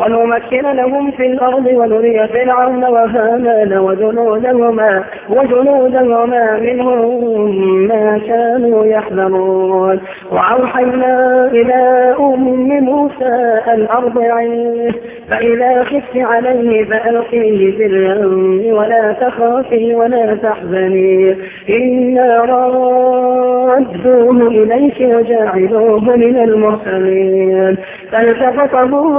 ونمكن لهم في الأرض ونري فرعون وهامان وجنودهما وجنودهما منهم ما كانوا يحذرون. وأوحينا إلى أم موسى أن أرضعيه فإذا خفت عليه فألقيه في اليم ولا تخافي ولا تحزني. إنا ردوه إليك وجاعلوه من المرسلين. فالتقطه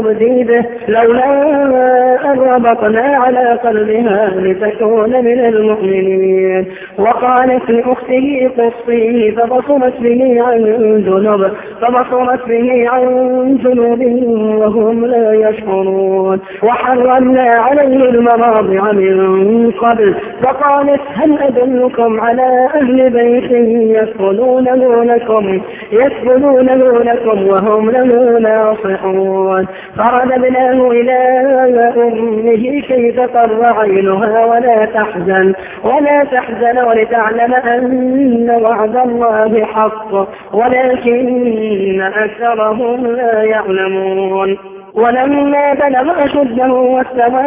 به لولا أن ربطنا على قلبها لتكون من المؤمنين. وقالت لأخته قصيه فبصرت به عن جنوب فبصرت به عن جنوب وهم لا يشعرون. وحرمنا عليه المراضع من قبل فقالت هل أدلكم على أهل بيت يسكنونه لكم يسكنونه لكم وهم له ناصحون؟ فرددناه إلى أمه كي تقر عينها ولا تحزن ولا تحزن ولتعلم أن وعد الله حق ولكن أكثرهم لا يعلمون. ولما بلغ أشده واستوى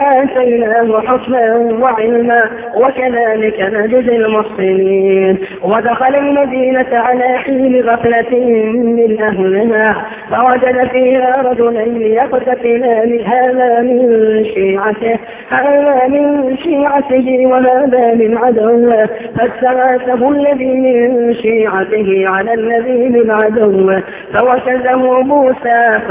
آتيناه حكما وعلما وكذلك نجزي المحسنين. ودخل المدينة على حين غفلة من أهلها فوجد فيها رجلين يقتتلان هذا من شيعته هذا من شيعته وهذا من عدوه. فاستغاثه الذي من شيعته على الذي من عدوه فوكزه موسى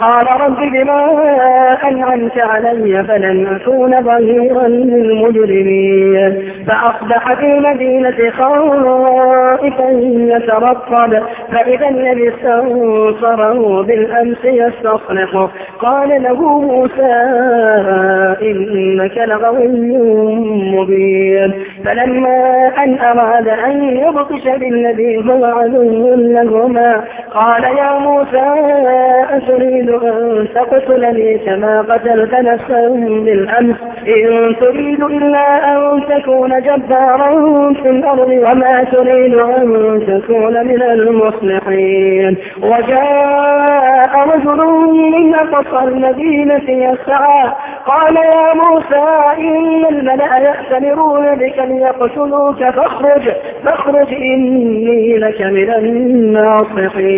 قال رب بما أنعمت علي فلن أكون ظهيرا للمجرمين. فأصبح في مدينة خائفا يترقب. فإذا الذي استنصره بالأمس يستصرخ قال له موسى إنك لغوي مبين. فلما أن أراد أن يبطش بالذي هو عدو لهما قال يا موسى أتريد أن تقتلني كما قتلت نفسا بالأمس؟ إن تريد إلا أن تكون جبارا في الأرض وما تريد أن تكون من المصلحين. وجاء رجل من أقصى المدينة يسعى قال يا موسى إن الملأ يأتمرون بك ليقتلوك فاخرج فاخرج إني لك من الناصحين.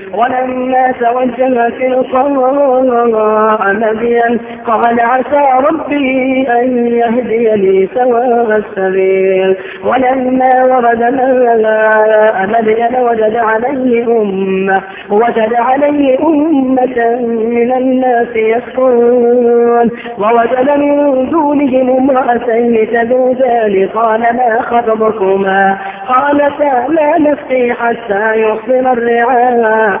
ولما توجه تلقاء مدين قال عسى ربي أن يهديني سواء السبيل ولما ورد ماء مدين وجد عليه أمة وجد عليه أمة من الناس يسكون ووجد من دونهم امرأتين تذودان قال ما خطبكما قالتا لا نسقي حتى يصل الرعاء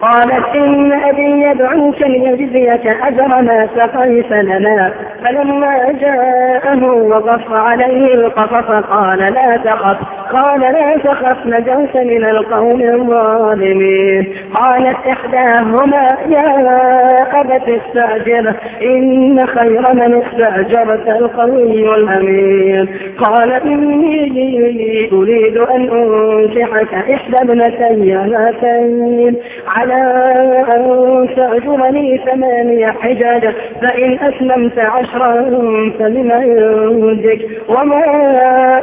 قالت إن أبي يدعوك ليجزيك أجر ما سقيت لنا. فلما جاءه وقف عليه القصص قال لا تخف. قال لا تخف نجوت من القوم الظالمين. قالت إحداهما يا أبت استأجره إن خير من استأجرت القوي الأمين. قال إني أريد أن أنكحك إحدى ابنتي هاتين. على أن تأجرني ثمانية حجاج فإن أسلمت عشرا فمن عندك وما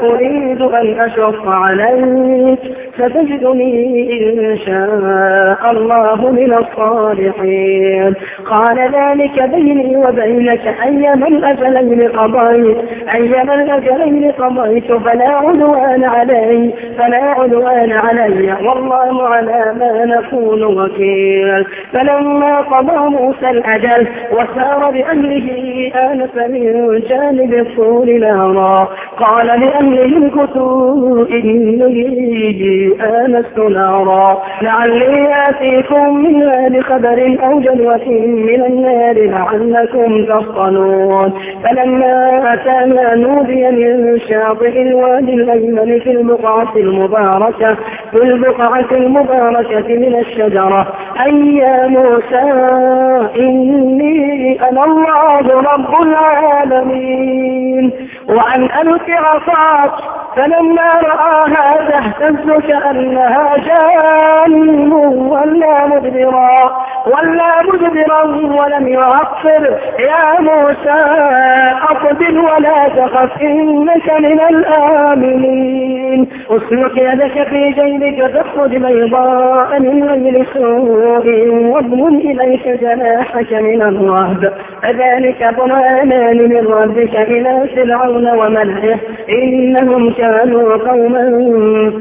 أريد أن أشق عليك. ستجدني إن شاء الله من الصالحين. قال ذلك بيني وبينك أيما الأجلين قضيت أيما الأجلين قضيت فلا عدوان علي فلا عدوان علي والله على ما نقول وكيل. فلما قضى موسى الأجل وسار بأهله آنس من جانب الطور نارا قال لأهله كتوا إني آنست نارا. لعلي آتيكم منها بخبر أو جلوة من النار لعلكم تصطلون فلما أتانا نودي من شاطئ الوادي الأيمن في البقعة المباركة في البقعة المباركة من الشجرة أي يا موسى إني أنا الله رب العالمين. وأن ألك عصاك فلما رآها تهتز كأنها جان ولا مدبرا. ولا مدبرا ولم يعقر يا موسى أقبل ولا تخف إنك من الآمنين. أسلك يدك في جيبك تخرج بيضاء من غير سوء واضمن إليك جناحك من الرهب فذلك برهانان من ربك إلى فرعون وملئه إنهم كانوا قوما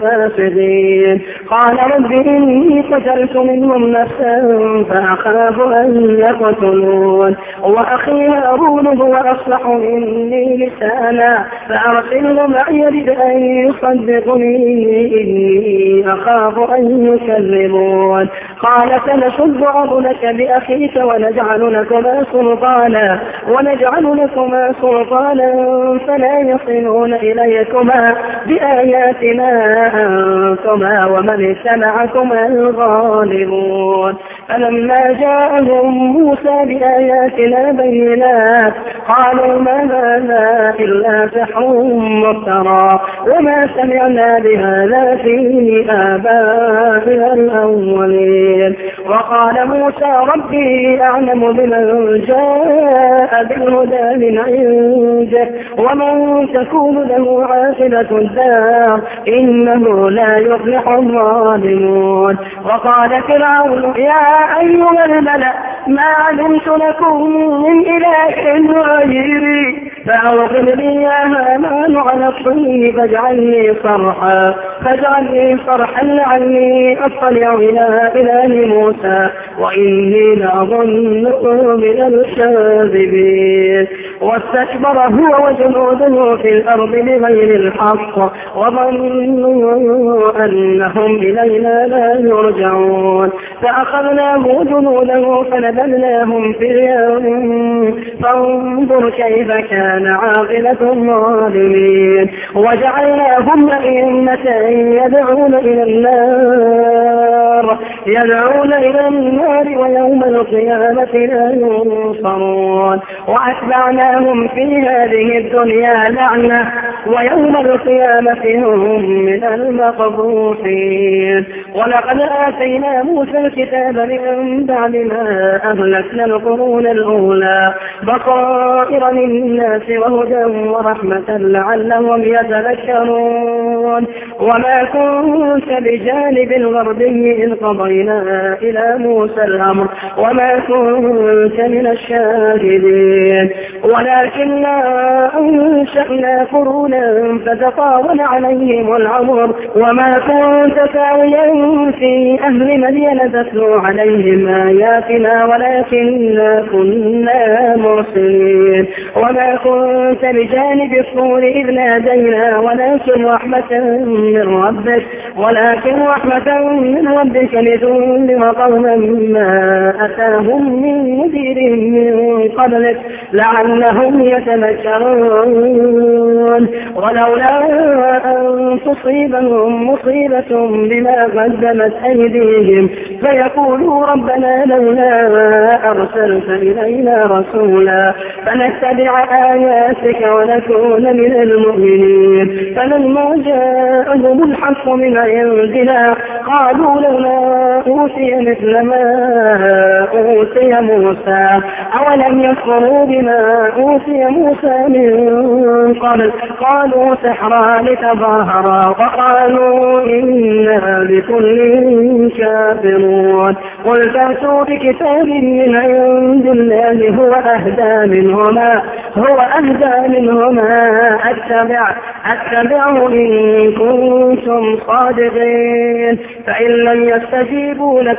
فاسقين. قال رب إني قتلت منهم نفسا فأخاف أن يقتلون. وأخي هارون هو أصلح مني لسانا فأرسله معي يرد أن يصدقني إني أخاف أن يكذبون. قال سنشد عضلك بأخيك ونجعل لكما سلطانا ونجعل لكما سلطانا فلا يصلون إليكما بآياتنا أنتما ومن اتبعكما الغالبون. فلما جاءهم موسى بآياتنا بينات قالوا ما هذا إلا سحر مفترى وما سمعنا بهذا في آبائنا الأولين. وقال موسى ربي أعلم بمن جاء بالهدى من عنده ومن تكون له عاقبة الدار إنه لا يفلح الظالمون. وقال فرعون يا أيها الملأ ما علمت لكم من إله غيري. فأوقد يا هامان على الطين فاجعلني صرحا. فاجعلني صرحا لعلي أطلع إلى إله موسى. وإني لأظنه من الكاذبين. واستكبر هو وجنوده في الأرض بغير الحق وظنوا أنهم إلينا لا يرجعون. فأخذناه جنوده فنبذناهم في اليوم فانظر كيف كان عاقبة الظالمين. وجعلناهم أئمة يدعون إلى النار يدعون إلى النار ويوم القيامة لا ينصرون. وأتبعناهم في هذه الدنيا لعنة ويوم القيامة هم من المقبوحين. ولقد آتينا موسى الكتاب من بعد ما أهلكنا القرون الأولى بصائر للناس وهدى ورحمة لعلهم يتذكرون. وما كنت بجانب الغربي إذ قضينا إلى موسى الأمر وما كنت من الشاهدين. ولكننا أنشأنا قرونا فتطاول عليهم العمر. وما كنت ساويا في أهل مدين تتلو عليهم آياتنا ولكننا كنا مرسلين وما كنت بجانب الصور إذ نادينا ولكن رحمة من ربك ولكن رحمة من ربك لتنذر قوما ما أتاهم من نذير من قبلك. لعلهم يتذكرون ولولا أن تصيبهم مصيبة بما قدمت أيديهم فيقولوا ربنا لولا أرسلت إلينا رسولا. فنتبع آياتك ونكون من المؤمنين. فلما جاءهم الحق من عندنا قالوا لولا أوتي مثل ما أوتي موسى. أولم يكفروا بما أوتي موسى من قبل. قالوا سحران تظاهرا وقالوا إنا بكل كافرون. قل فأتوا بكتاب من عند الله هو أهدى منهما هو أهدى منهما أتبع أتبعه إن كنتم صادقين. فإن لم يستجيبوا لك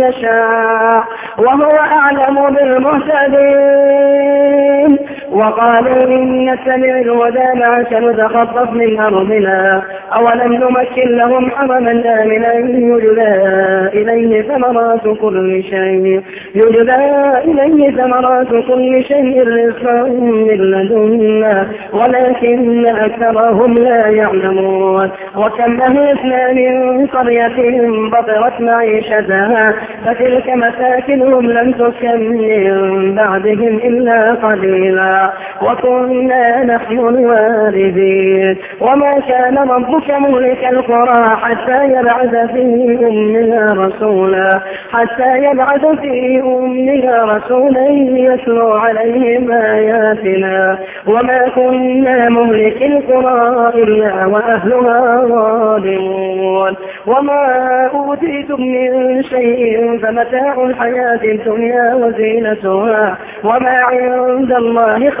يشاء وهو أعلم بالمهتدين. وقالوا إن نتبع الهدى معك نتخطف من أرضنا. أولم نمكن لهم حرما آمنا يجلى إليه ثمرات كل شيء. يجلى إليه ثمرات كل شيء رزقا من لدنا. ولكن أكثرهم لا يعلمون. وكم أهلكنا من قرية بطرت معيشتها. فتلك مساكنهم لم تسكن من بعدهم إلا قليلا. وكنا نحن الواردين وما كان ربك مهلك القرى حتى يبعث في أمها رسولا. حتى يبعث في أمها رسولا يتلو عليهم آياتنا. وما كنا مهلك القرى إلا وأهلها ظالمون. وما أوتيتم من شيء فمتاع الحياة الدنيا وزينتها. وما عند الله خير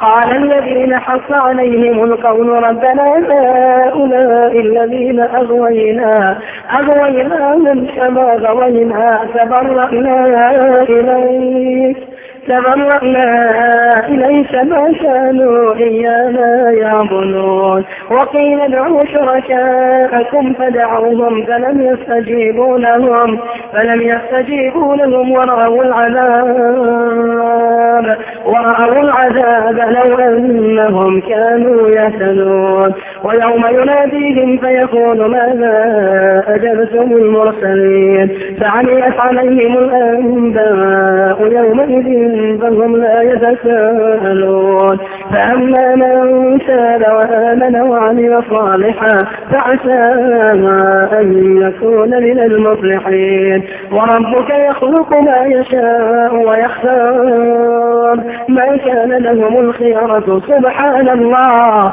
قال الذين حق عليهم القول ربنا هؤلاء الذين أغوينا أغوينا من كما غوينا تبرأنا إليك. تبرأنا إليك ما كانوا إيانا يعبدون. وقيل ادعوا شركاءكم فدعوهم فلم يستجيبوا لهم فلم يستجيبوا لهم ورأوا العذاب ورأوا العذاب لو أنهم كانوا يهتدون. ويوم يناديهم فيقول ماذا أجبتم المرسلين؟ فعميت عليهم الأنباء يومئذ فهم لا يتساءلون. فأما من تاب وآمن وعمل صالحا فعسى أن يكون من المفلحين. وربك يخلق ما يشاء ويختار. ما كان لهم الخيرة سبحان الله.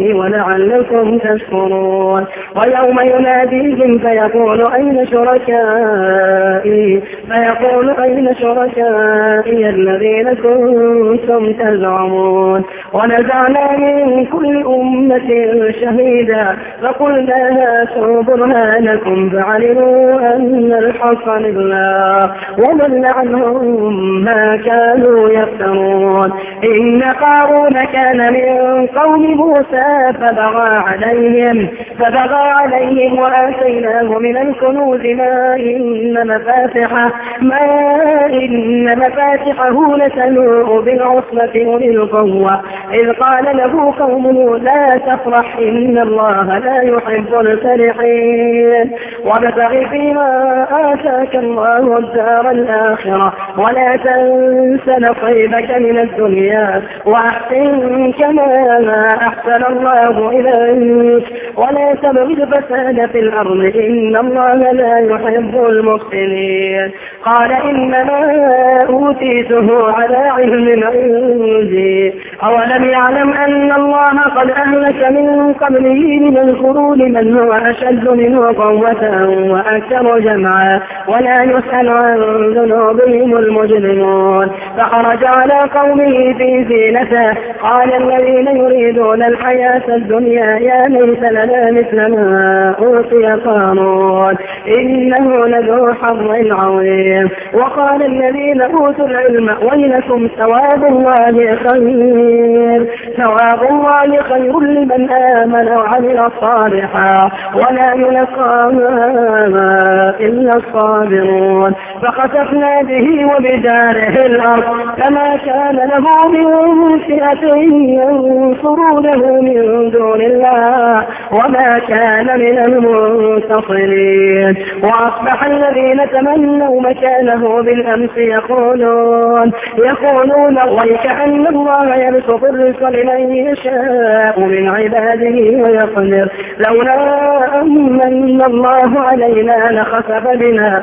ولعلكم تشكرون. ويوم يناديهم فيقول أين شركائي؟ فيقول أين شركائي الذين كنتم تزعمون؟ ونزعنا من كل أمة شهيدا فقلنا هاتوا برهانكم فعلموا أن الحق لله وضل عنهم ما كانوا يفترون. إن قارون كان من قوم موسى فبغى عليهم فبغى عليهم وآتيناه من الكنوز ما إن مفاتحه ما إن مفاتحه لتنوء بالعصبة أولي القوة. إذ قال له قومه لا تفرح إن الله لا يحب الفرحين. وابتغ فيما آتاك الله الدار الآخرة ولا تنس نصيبك من الدنيا وأحسن كما أحسن الله إليك ولا تبغ الفساد في الأرض. إن الله لا يحب المفسدين قال إنما أوتيته على علم عندي. أولم يعلم أن الله قد أهلك من قبله من القرون من هو أشد منه قوة وأكثر جمعا. ولا يسأل عن ذنوبهم المجرمون. فخرج على قومه في زينته. قال الذين يريدون الحياة الدنيا يا ليت لنا مثل ما أوتي قارون إنه لذو حظ عظيم. وقال الذين أوتوا العلم ويلكم ثواب الله خير. ثواب الله خير لمن آمن وعمل صالحا. ولا يلقاها إلا الصابرون. فخسفنا به وبداره الأرض فما كان له من فئة ينصرونه من دون الله وما كان من المنتصرين. وأصبح الذين تمنوا مكانه بالأمس يقولون يقولون ويك أن الله يبسط الرزق لمن يشاء من عباده ويقدر. لولا أمن الله علينا لخسف بنا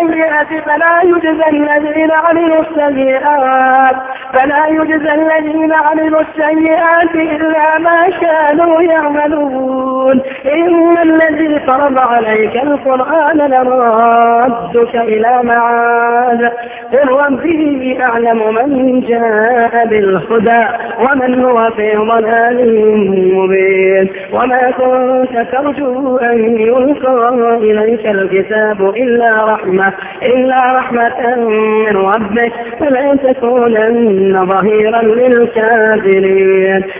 السيئة فلا يجزى الذين عملوا السيئات فلا يجزى الذين عملوا السيئات إلا ما كانوا يعملون. إن الذي فرض عليك القرآن لرادك إلى معاد قل ربي أعلم من جاء بالهدى ومن هو في ضلال مبين. وما كنت ترجو أن يلقى إليك الكتاب إلا رحمة إلا رحمة من ربك فلا تكونن ظهيرا للكافرين.